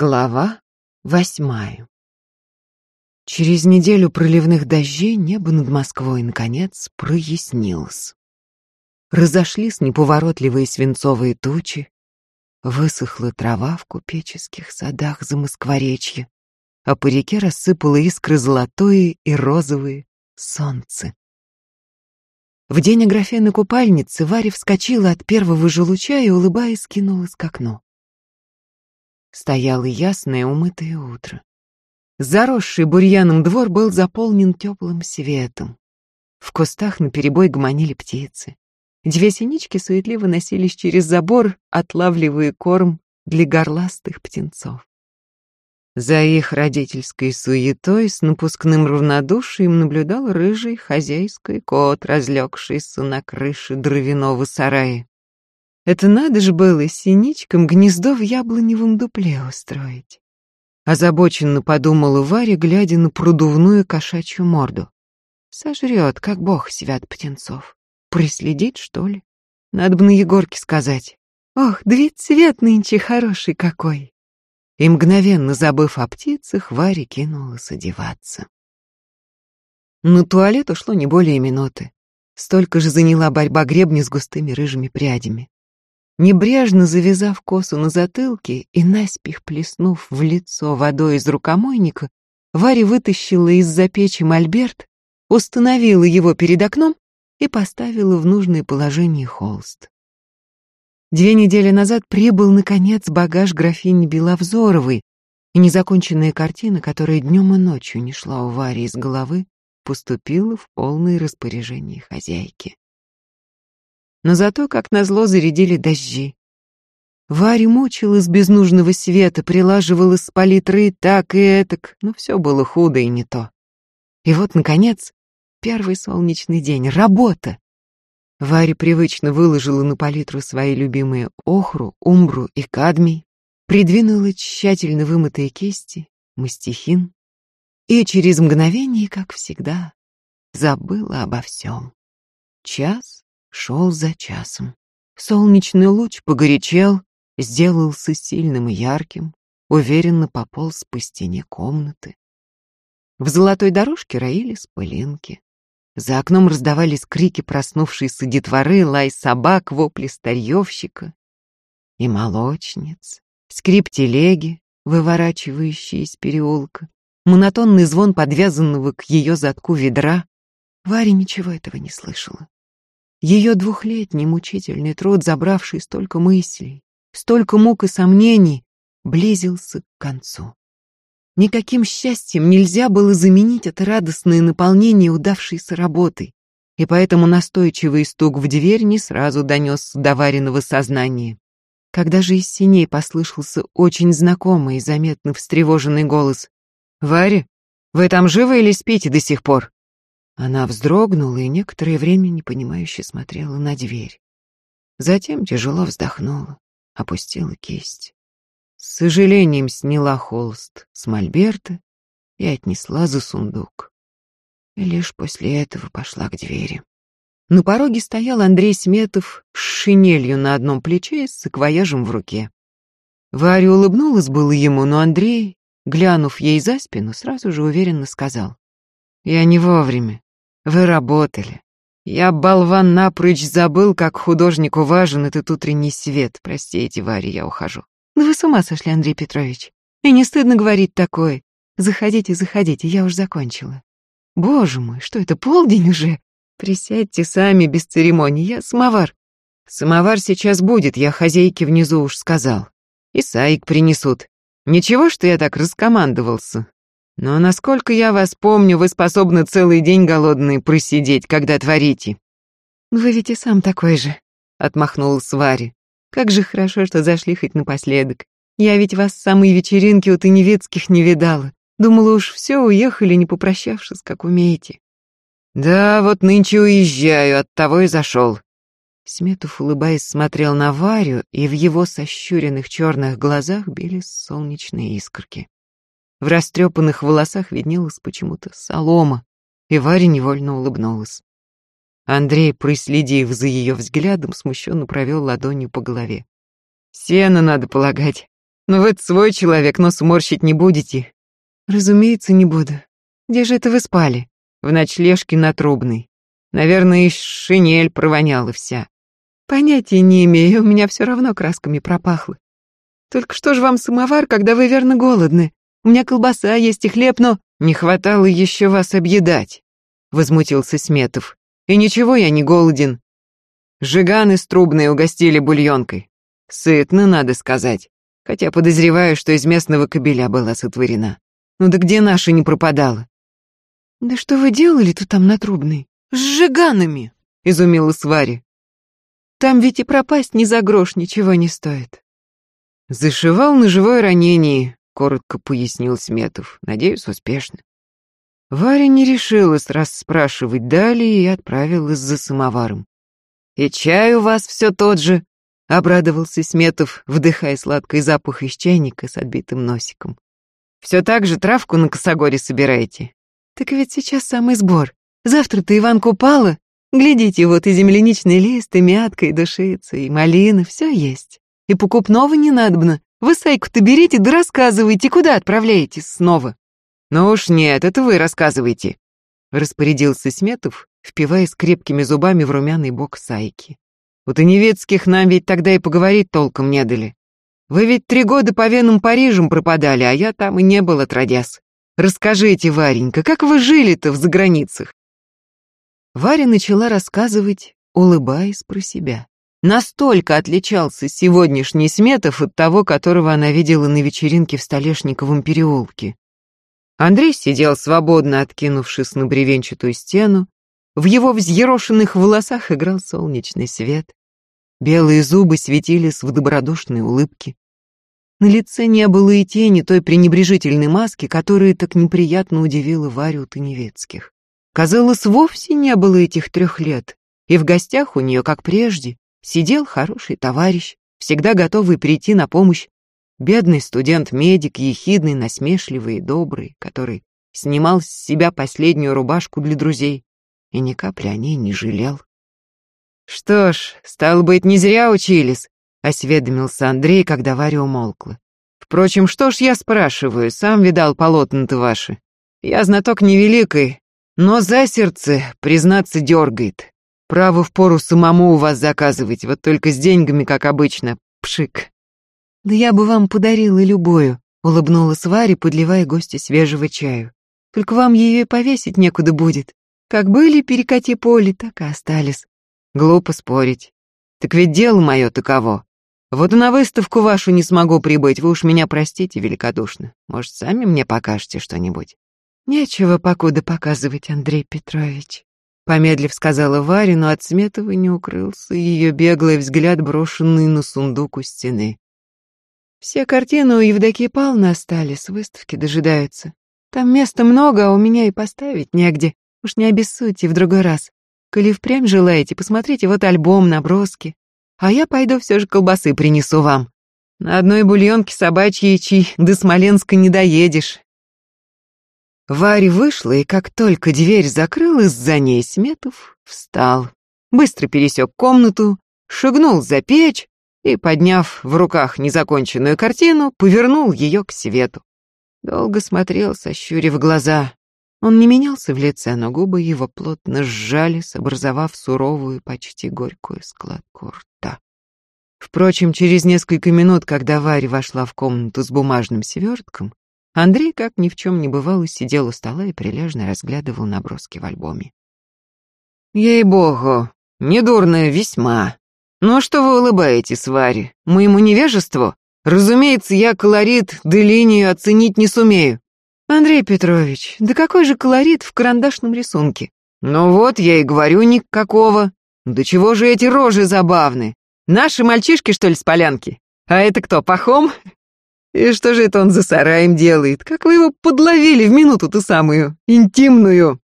Глава восьмая. Через неделю проливных дождей небо над Москвой, наконец, прояснилось. Разошлись неповоротливые свинцовые тучи, высохла трава в купеческих садах за Москворечье, а по реке рассыпало искры золотое и розовые солнце. В день Аграфены купальницы Варя вскочила от первого же луча и, улыбаясь, кинулась к окну. Стояло ясное умытое утро. Заросший бурьяном двор был заполнен теплым светом. В кустах наперебой гомонили птицы. Две синички суетливо носились через забор, отлавливая корм для горластых птенцов. За их родительской суетой с напускным равнодушием наблюдал рыжий хозяйский кот, разлегшийся на крыше дровяного сарая. Это надо же было синичкам гнездо в яблоневом дупле устроить. Озабоченно подумала Варя, глядя на продувную кошачью морду. Сожрет, как бог свят птенцов. Приследить, что ли? Надо бы на Егорке сказать. Ох, да ведь цвет нынче хороший какой. И мгновенно забыв о птицах, Варя кинулась одеваться. На туалет ушло не более минуты. Столько же заняла борьба гребня с густыми рыжими прядями. Небрежно завязав косу на затылке и наспех плеснув в лицо водой из рукомойника, Варя вытащила из-за печи мольберт, установила его перед окном и поставила в нужное положение холст. Две недели назад прибыл, наконец, багаж графини Беловзоровой, и незаконченная картина, которая днем и ночью не шла у Вари из головы, поступила в полное распоряжение хозяйки но зато, как назло, зарядили дожди. Варя мучилась без нужного света, прилаживала с палитры так и этак, но все было худо и не то. И вот, наконец, первый солнечный день, работа. Варя привычно выложила на палитру свои любимые охру, умбру и кадмий, придвинула тщательно вымытые кисти, мастихин, и через мгновение, как всегда, забыла обо всем. Час, шел за часом. Солнечный луч погорячел, сделался сильным и ярким, уверенно пополз по стене комнаты. В золотой дорожке роились пылинки. За окном раздавались крики проснувшейся детворы, лай собак, вопли старьевщика и молочниц, скрип телеги, выворачивающие из переулка, монотонный звон подвязанного к ее задку ведра. Варя ничего этого не слышала. Ее двухлетний мучительный труд, забравший столько мыслей, столько мук и сомнений, близился к концу. Никаким счастьем нельзя было заменить это радостное наполнение удавшейся работой, и поэтому настойчивый стук в дверь не сразу донес до вареного сознания. Когда же из синей послышался очень знакомый и заметно встревоженный голос «Варя, вы там живы или спите до сих пор?» Она вздрогнула и некоторое время непонимающе смотрела на дверь. Затем тяжело вздохнула, опустила кисть. С сожалением сняла холст с мольберта и отнесла за сундук. И лишь после этого пошла к двери. На пороге стоял Андрей Сметов с шинелью на одном плече и с саквояжем в руке. Варя улыбнулась было ему, но Андрей, глянув ей за спину, сразу же уверенно сказал. «Я не вовремя. Вы работали. Я, болван, напрочь забыл, как художнику важен этот утренний свет. Простите, Варя, я ухожу. Да вы с ума сошли, Андрей Петрович. И не стыдно говорить такое. Заходите, заходите, я уж закончила. Боже мой, что это, полдень уже? Присядьте сами, без церемоний, я самовар. Самовар сейчас будет, я хозяйке внизу уж сказал. И саик принесут. Ничего, что я так раскомандовался. Но насколько я вас помню, вы способны целый день голодные просидеть, когда творите. Вы ведь и сам такой же, отмахнулась Варя. Как же хорошо, что зашли хоть напоследок. Я ведь вас с самой вечеринки у Таневецких не видала. Думала уж все, уехали, не попрощавшись, как умеете. Да, вот нынче уезжаю, оттого и зашел. Сметов, улыбаясь, смотрел на Варю, и в его сощуренных черных глазах били солнечные искорки. В растрепанных волосах виднелась почему-то солома, и Варя невольно улыбнулась. Андрей, проследив за ее взглядом, смущенно провел ладонью по голове. «Сено надо полагать. Но вы свой человек, нос морщить не будете. Разумеется, не буду. Где же это вы спали? В ночлежке на Трубной. Наверное, и шинель провоняла вся. Понятия не имею, у меня все равно красками пропахло. Только что ж вам самовар, когда вы верно голодны? У меня колбаса есть и хлеб, но... Не хватало еще вас объедать, возмутился Сметов. И ничего я не голоден. Жиганы с трубной угостили бульонкой. Сытно, надо сказать. Хотя подозреваю, что из местного кобеля была сотворена. Ну да где наша не пропадала? Да что вы делали-то там на трубной? С жиганами, изумилась Варя. Там ведь и пропасть ни за грош ничего не стоит. Зашивал на живое ранение, коротко пояснил Сметов. Надеюсь, успешно. Варя не решилась расспрашивать далее и отправилась за самоваром. «И чай у вас все тот же», — обрадовался Сметов, вдыхая сладкий запах из чайника с отбитым носиком. «Все так же травку на косогоре собираете?» «Так ведь сейчас самый сбор. Завтра-то Иван Купала. Глядите, вот и земляничный лист, и мятка, и душица, и малина, все есть. И покупного не надобно. Вы сайку-то берите да рассказывайте, куда отправляетесь снова». «Ну уж нет, это вы рассказывайте», — распорядился Сметов, впиваясь крепкими зубами в румяный бок Сайки. «У Таневецких нам ведь тогда и поговорить толком не дали. Вы ведь три года по венам Парижем пропадали, а я там и не был отродясь. Расскажите, Варенька, как вы жили-то в заграницах?» Варя начала рассказывать, улыбаясь про себя. Настолько отличался сегодняшний Сметов от того, которого она видела на вечеринке в Столешниковом переулке. Андрей сидел свободно, откинувшись на бревенчатую стену, в его взъерошенных волосах играл солнечный свет. Белые зубы светились в добродушной улыбке. На лице не было и тени той пренебрежительной маски, которая так неприятно удивила Варю Таневецких. Казалось, вовсе не было этих трех лет, и в гостях у нее, как прежде, сидел хороший товарищ, всегда готовый прийти на помощь, бедный студент-медик, ехидный, насмешливый и добрый, который снимал с себя последнюю рубашку для друзей, и ни капли о ней не жалел. «Что ж, стало быть, не зря учились», — осведомился Андрей, когда Варя умолкла. «Впрочем, что ж я спрашиваю, сам видал полотна-то ваши. Я знаток невеликой, но за сердце, признаться, дергает. Право впору самому у вас заказывать, вот только с деньгами, как обычно, пшик». «Да я бы вам подарила любую», — улыбнулась Варя, подливая гостю свежего чаю. «Только вам ее и повесить некуда будет. Как были перекати поле, так и остались. Глупо спорить. Так ведь дело мое таково. Вот и на выставку вашу не смогу прибыть, вы уж меня простите великодушно. Может, сами мне покажете что-нибудь? Нечего покуда показывать, Андрей Петрович. Помедлив сказала Варя, но от Сметова не укрылся ее беглый взгляд, брошенный на сундук у стены. Все картины у Евдокии Павловны остались, с выставки дожидаются. Там места много, а у меня и поставить негде. Уж не обессудьте в другой раз. Коли впрямь желаете, посмотрите вот альбом, наброски. А я пойду все же колбасы принесу вам. На одной бульонке собачьей чай до Смоленска не доедешь. Варя вышла, и как только дверь закрылась за ней, Сметов встал. Быстро пересек комнату, шагнул за печь и, подняв в руках незаконченную картину, повернул ее к свету. Долго смотрел, сощурив глаза. Он не менялся в лице, но губы его плотно сжались, образовав суровую, почти горькую складку рта. Впрочем, через несколько минут, когда Варя вошла в комнату с бумажным свертком, Андрей, как ни в чем не бывало, сидел у стола и прилежно разглядывал наброски в альбоме. «Ей-богу, недурная весьма. Ну а что вы улыбаетесь, Варя? Моему невежеству? Разумеется, я колорит да линию оценить не сумею. «Андрей Петрович, да какой же колорит в карандашном рисунке?» «Ну вот, я и говорю, никакого. Да чего же эти рожи забавны? Наши мальчишки, что ли, с полянки? А это кто, Пахом? И что же это он за сараем делает? Как вы его подловили в минуту-то самую, интимную?»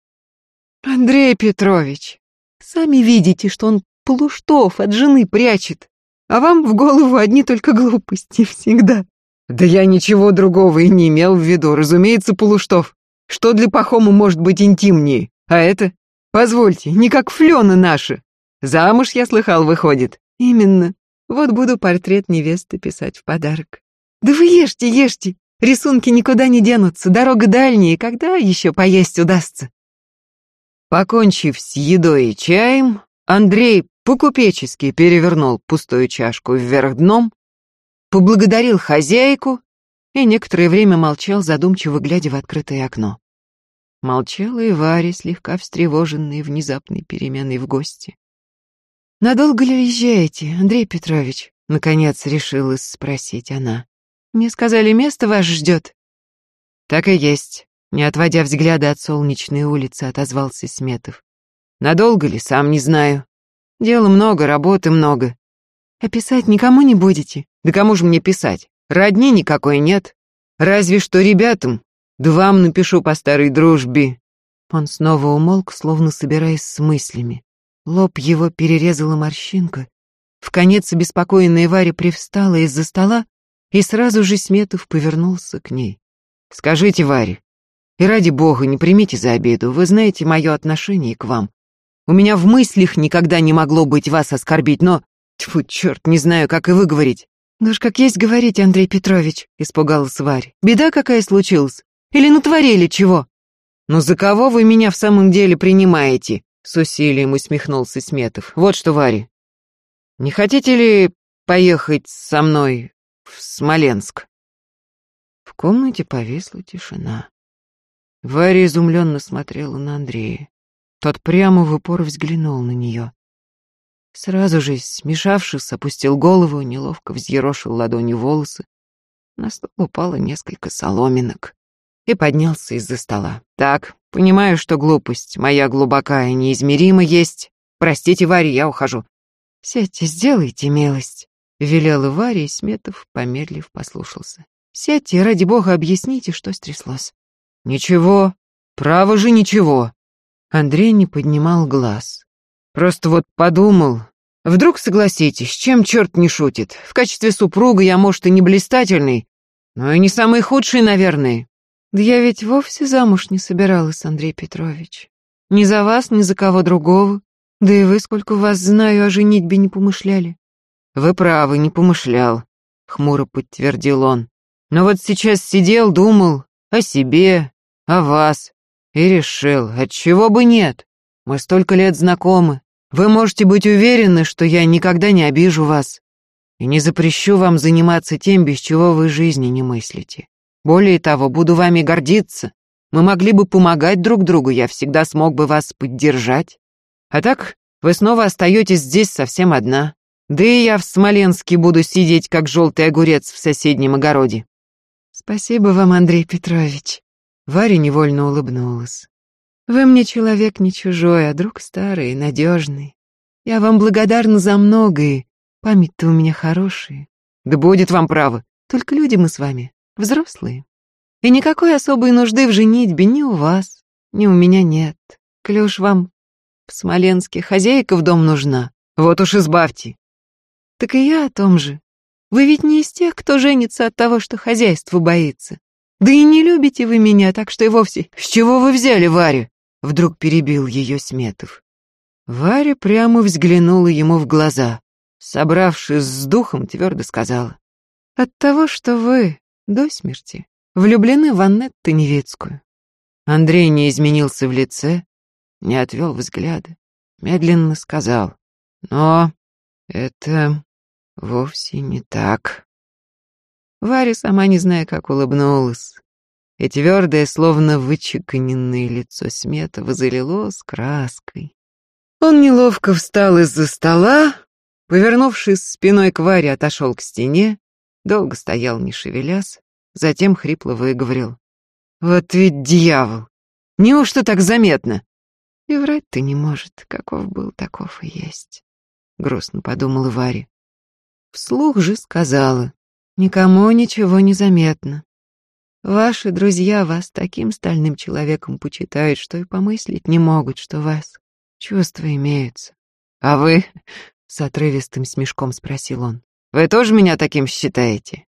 «Андрей Петрович, сами видите, что он полуштов от жены прячет, а вам в голову одни только глупости всегда». Да я ничего другого и не имел в виду, разумеется, Полуштов. Что для Пахома может быть интимнее? А это? Позвольте, не как флёна наши. Замуж, я слыхал, выходит. Именно. Вот буду портрет невесты писать в подарок. Да вы ешьте, ешьте. Рисунки никуда не денутся, дорога дальняя, когда еще поесть удастся? Покончив с едой и чаем, Андрей по-купечески перевернул пустую чашку вверх дном, поблагодарил хозяйку и некоторое время молчал, задумчиво глядя в открытое окно. Молчала и Варя, слегка встревоженная внезапной переменой в гости. «Надолго ли езжаете, Андрей Петрович?» — наконец решилась спросить она. «Мне сказали, место вас ждет». «Так и есть», — не отводя взгляда от солнечной улицы, отозвался Сметов. «Надолго ли, сам не знаю. Дела много, работы много». «А писать никому не будете?» «Да кому же мне писать? Родни никакой нет. Разве что ребятам, да вам напишу по старой дружбе». Он снова умолк, словно собираясь с мыслями. Лоб его перерезала морщинка. В конец обеспокоенная Варя привстала из-за стола, и сразу же Сметов повернулся к ней. «Скажите, Варя, и ради бога, не примите за обиду, вы знаете мое отношение к вам. У меня в мыслях никогда не могло быть вас оскорбить, но... Тьфу, черт, не знаю, как и выговорить». «Ну уж как есть говорить, Андрей Петрович», — испугалась Варя. «Беда какая случилась? Или натворили чего?» «Ну за кого вы меня в самом деле принимаете?» С усилием усмехнулся Сметов. «Вот что, Варя, не хотите ли поехать со мной в Смоленск?» В комнате повисла тишина. Варя изумленно смотрела на Андрея. Тот прямо в упор взглянул на нее. Сразу же, смешавшись, опустил голову, неловко взъерошил ладонью волосы. На стол упало несколько соломинок и поднялся из-за стола. «Так, понимаю, что глупость моя глубокая неизмеримо есть. Простите, Варя, я ухожу». «Сядьте, сделайте милость», — велела Варя, и Сметов, помедлив, послушался. «Сядьте, ради бога, объясните, что стряслось». «Ничего, право же ничего». Андрей не поднимал глаз. «Просто вот подумал, Вдруг согласитесь, чем черт не шутит? В качестве супруга я, может, и не блистательный, но и не самый худший, наверное. Да я ведь вовсе замуж не собиралась, Андрей Петрович. Ни за вас, ни за кого другого. Да и вы, сколько вас знаю, о женитьбе не помышляли. Вы правы, не помышлял, хмуро подтвердил он. Но вот сейчас сидел, думал о себе, о вас, и решил, отчего бы нет. Мы столько лет знакомы. Вы можете быть уверены, что я никогда не обижу вас и не запрещу вам заниматься тем, без чего вы жизни не мыслите. Более того, буду вами гордиться. Мы могли бы помогать друг другу, я всегда смог бы вас поддержать. А так, вы снова остаетесь здесь совсем одна. Да и я в Смоленске буду сидеть, как желтый огурец в соседнем огороде. Спасибо вам, Андрей Петрович. Варя невольно улыбнулась. Вы мне человек не чужой, а друг старый, надежный. Я вам благодарна за многое. Память-то у меня хорошая. Да будет вам право. Только люди мы с вами взрослые. И никакой особой нужды в женитьбе ни у вас, ни у меня нет. Клюш вам в Смоленске хозяйка в дом нужна. Вот уж избавьте. Так и я о том же. Вы ведь не из тех, кто женится от того, что хозяйство боится. Да и не любите вы меня, так что и вовсе... С чего вы взяли Варю? Вдруг перебил ее Сметов. Варя прямо взглянула ему в глаза. Собравшись с духом, твердо сказала. От того, что вы до смерти влюблены в Аннетту Невецкую. Андрей не изменился в лице, не отвел взгляда, медленно сказал. Но это вовсе не так. Варя, сама не зная, как улыбнулась, и твердое, словно вычеканенное лицо Сметова залилось краской. Он неловко встал из-за стола, повернувшись спиной к Варе, отошел к стене, долго стоял, не шевелясь, затем хрипло выговорил. «Вот ведь дьявол! Неужто так заметно?» «И врать-то не может, каков был, таков и есть», — грустно подумала Варя. Вслух же сказала, «Никому ничего не заметно. Ваши друзья вас таким стальным человеком почитают, что и помыслить не могут, что вас чувства имеются. А вы, с отрывистым смешком спросил он, вы тоже меня таким считаете?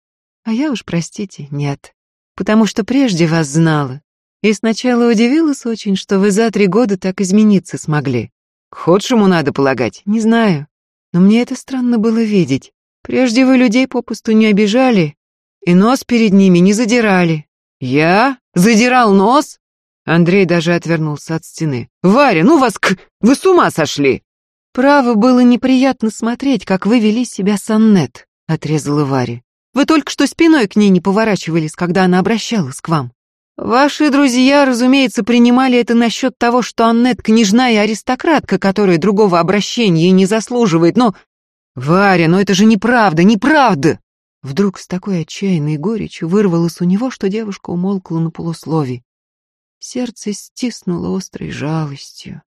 А я уж, простите, нет. Потому что прежде вас знала. И сначала удивилась очень, что вы за три года так измениться смогли. К худшему надо полагать. Не знаю. Но мне это странно было видеть. Прежде вы людей попусту не обижали, и нос перед ними не задирали. Я? Задирал нос? Андрей даже отвернулся от стены. «Варя, ну вас к... Вы с ума сошли!» «Право было неприятно смотреть, как вы вели себя с Аннет», — отрезала Варя. «Вы только что спиной к ней не поворачивались, когда она обращалась к вам. Ваши друзья, разумеется, принимали это насчет того, что Аннет княжна и аристократка, которая другого обращения не заслуживает, но... Варя, но это же неправда, неправда!» Вдруг с такой отчаянной горечью вырвалось у него, что девушка умолкла на полуслове. Сердце стиснуло острой жалостью.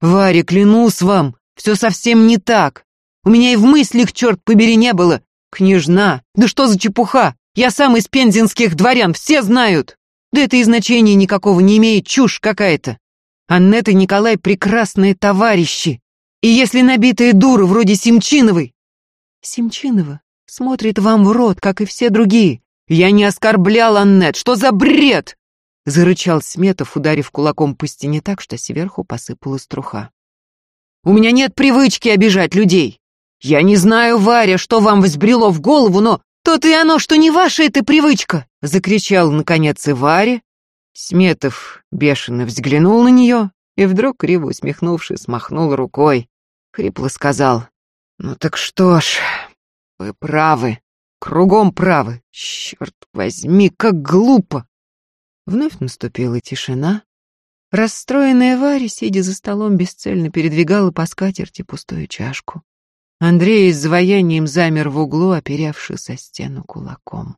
«Варя, клянусь вам, все совсем не так. У меня и в мыслях, черт побери, не было. Княжна, да что за чепуха? Я сам из пензенских дворян, все знают. Да это и значения никакого не имеет, чушь какая-то. Аннет и Николай прекрасные товарищи. И если набитые дуры вроде Семчиновой... Семчинова смотрит вам в рот, как и все другие. Я не оскорблял Аннет, что за бред? Зарычал Сметов, ударив кулаком по стене так, что сверху посыпалась труха. «У меня нет привычки обижать людей. Я не знаю, Варя, что вам взбрело в голову, но то-то и оно, что не ваша эта привычка!» Закричал, наконец, и Варя. Сметов бешено взглянул на нее и вдруг, криво усмехнувшись, махнул рукой. Хрипло сказал, «Ну так что ж, вы правы, кругом правы. Черт возьми, как глупо!» Вновь наступила тишина. Расстроенная Варя, сидя за столом, бесцельно передвигала по скатерти пустую чашку. Андрей с заваянием замер в углу, оперевшись со стену кулаком.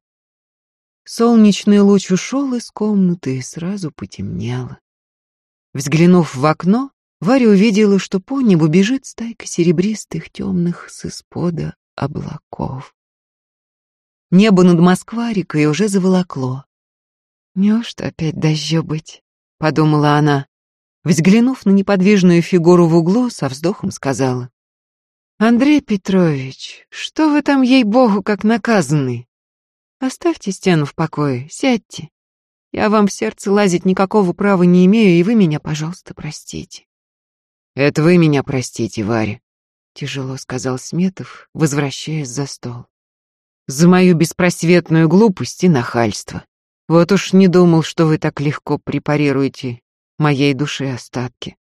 Солнечный луч ушел из комнаты и сразу потемнело. Взглянув в окно, Варя увидела, что по небу бежит стайка серебристых темных с испода облаков. Небо над Москварикой уже заволокло. «Неужто опять дождё быть?» — подумала она. Взглянув на неподвижную фигуру в углу, со вздохом сказала. «Андрей Петрович, что вы там, ей-богу, как наказанный? Оставьте стену в покое, сядьте. Я вам в сердце лазить никакого права не имею, и вы меня, пожалуйста, простите». «Это вы меня простите, Варя», — тяжело сказал Сметов, возвращаясь за стол. «За мою беспросветную глупость и нахальство. Вот уж не думал, что вы так легко препарируете моей душе остатки.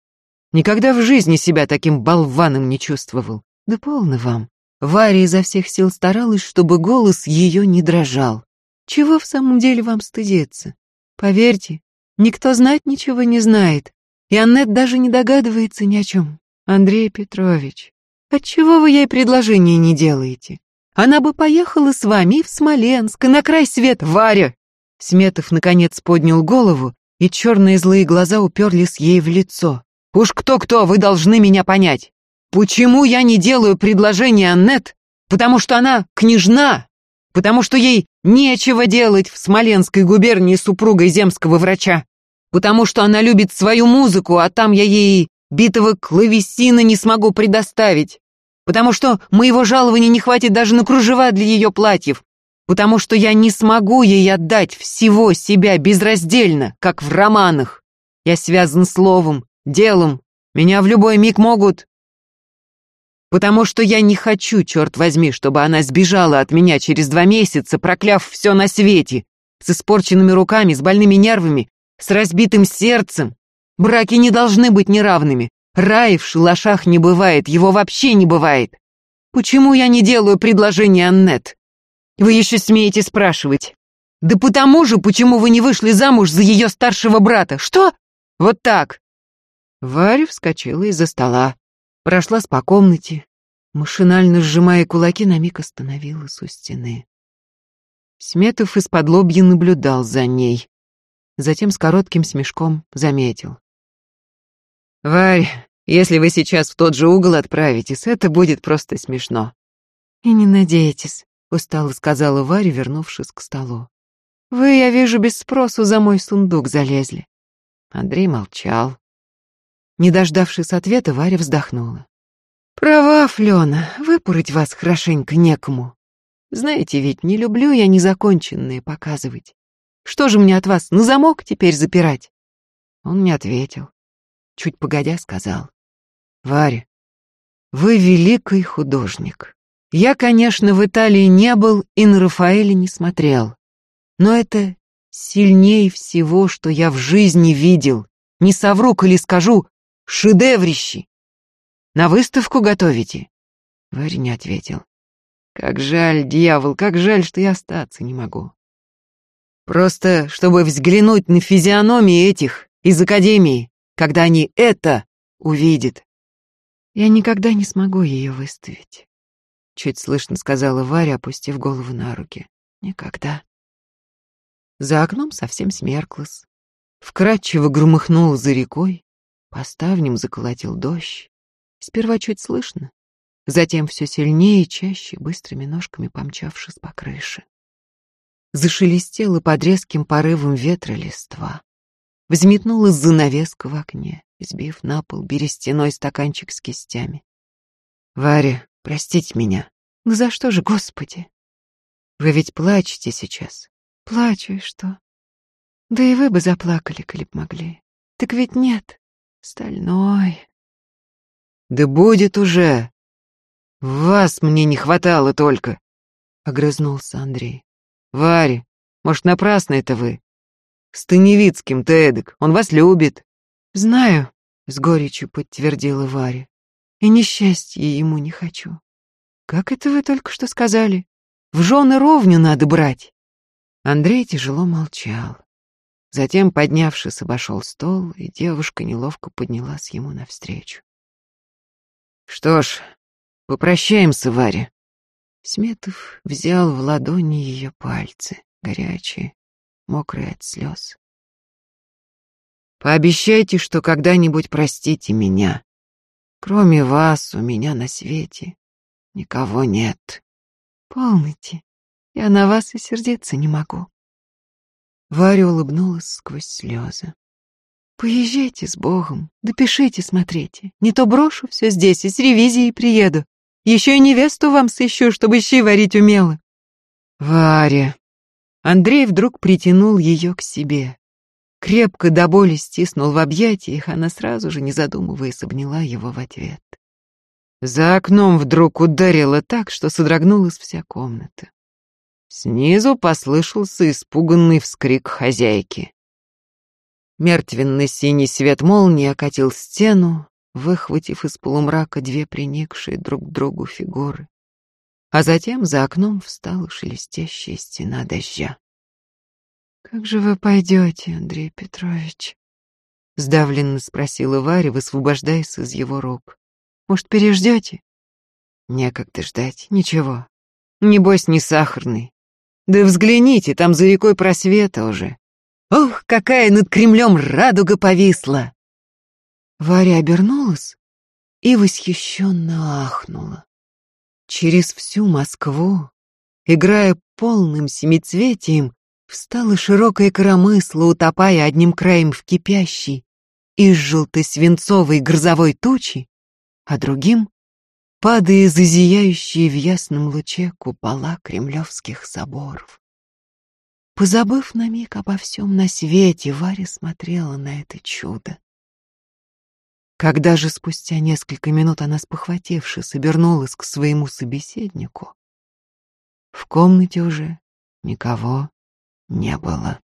Никогда в жизни себя таким болваном не чувствовал. Да полно вам. Варя изо всех сил старалась, чтобы голос ее не дрожал. Чего в самом деле вам стыдиться? Поверьте, никто знать ничего не знает, и Аннет даже не догадывается ни о чем. Андрей Петрович, отчего вы ей предложение не делаете? Она бы поехала с вами в Смоленск, на край света. Варя, Сметов, наконец, поднял голову, и черные злые глаза уперлись ей в лицо. «Уж кто-кто, вы должны меня понять. Почему я не делаю предложение Аннет? Потому что она княжна, потому что ей нечего делать в Смоленской губернии супругой земского врача, потому что она любит свою музыку, а там я ей битого клавесина не смогу предоставить, потому что моего жалования не хватит даже на кружева для ее платьев, потому что я не смогу ей отдать всего себя безраздельно, как в романах. Я связан словом, делом, меня в любой миг могут... Потому что я не хочу, черт возьми, чтобы она сбежала от меня через два месяца, прокляв все на свете, с испорченными руками, с больными нервами, с разбитым сердцем. Браки не должны быть неравными. Рай в шалашах не бывает, его вообще не бывает. Почему я не делаю предложение Аннет? Вы еще смеете спрашивать. Да потому же, почему вы не вышли замуж за ее старшего брата. Что? Вот так. Варя вскочила из-за стола, прошлась по комнате, машинально сжимая кулаки, на миг остановилась у стены. Сметов из-под лобья наблюдал за ней. Затем с коротким смешком заметил. «Варь, если вы сейчас в тот же угол отправитесь, это будет просто смешно». «И не надейтесь», устало сказала Варя, вернувшись к столу. Вы, я вижу, без спросу за мой сундук залезли. Андрей молчал. Не дождавшись ответа, Варя вздохнула. Права, Флёна, выпороть вас хорошенько некому. Знаете ведь, не люблю я незаконченные показывать. Что же мне от вас, на замок теперь запирать? Он не ответил. Чуть погодя сказал. Варя, вы великий художник. Я, конечно, в Италии не был и на Рафаэля не смотрел. Но это сильнее всего, что я в жизни видел. Не совру, коли скажу, шедеврище. На выставку готовите? Варя не ответил. Как жаль, дьявол, как жаль, что я остаться не могу. Просто, чтобы взглянуть на физиономии этих из академии, когда они это увидят. Я никогда не смогу ее выставить. Чуть слышно сказала Варя, опустив голову на руки. Никогда. За окном совсем смерклось. Вкрадчиво громыхнуло за рекой, по ставням заколотил дождь. Сперва чуть слышно, затем все сильнее и чаще, быстрыми ножками помчавшись по крыше зашелестела под резким порывом ветра листва. Взметнулась занавеска в окне, сбив на пол берестяной стаканчик с кистями. «Варя, простите меня». «Ну за что же, Господи?» «Вы ведь плачете сейчас». «Плачу, и что?» «Да и вы бы заплакали, коли б могли. Так ведь нет. Стальной». «Да будет уже. Вас мне не хватало только», — огрызнулся Андрей. Варя, может, напрасно это вы? С Таневицким-то эдак, он вас любит. Знаю, с горечью подтвердила Варя. И несчастья ему не хочу. Как это вы только что сказали? В жены ровню надо брать. Андрей тяжело молчал. Затем, поднявшись, обошел стол, и девушка неловко поднялась ему навстречу. «Что ж, попрощаемся, Варя. Сметов взял в ладони ее пальцы, горячие, мокрые от слез. Пообещайте, что когда-нибудь простите меня. Кроме вас у меня на свете никого нет. Полните, я на вас и сердиться не могу. Варя улыбнулась сквозь слезы. Поезжайте с Богом, допишите, смотрите. Не то брошу все здесь и с ревизией приеду. Еще и невесту вам сыщу, чтобы щи варить умела. Варя. Андрей вдруг притянул ее к себе. Крепко до боли стиснул в объятиях, она сразу же, не задумываясь, обняла его в ответ. За окном вдруг ударило так, что содрогнулась вся комната. Снизу послышался испуганный вскрик хозяйки. Мертвенный синий свет молнии окатил стену, выхватив из полумрака две приникшие друг к другу фигуры. А затем за окном встала шелестящая стена дождя. «Как же вы пойдете, Андрей Петрович?» — сдавленно спросила Варя, высвобождаясь из его рук. «Может, переждете?» «Некогда ждать, ничего. Небось, не сахарный. Да взгляните, там за рекой просвета уже. Ох, какая над Кремлем радуга повисла!» Варя обернулась и восхищенно ахнула. Через всю Москву, играя полным семицветием, встала широкая коромысла, утопая одним краем в кипящей из желтой свинцовой грозовой тучи, а другим — падая за зияющие в ясном луче купола кремлевских соборов. Позабыв на миг обо всем на свете, Варя смотрела на это чудо. Когда же спустя несколько минут она, спохватившись, обернулась к своему собеседнику, в комнате уже никого не было.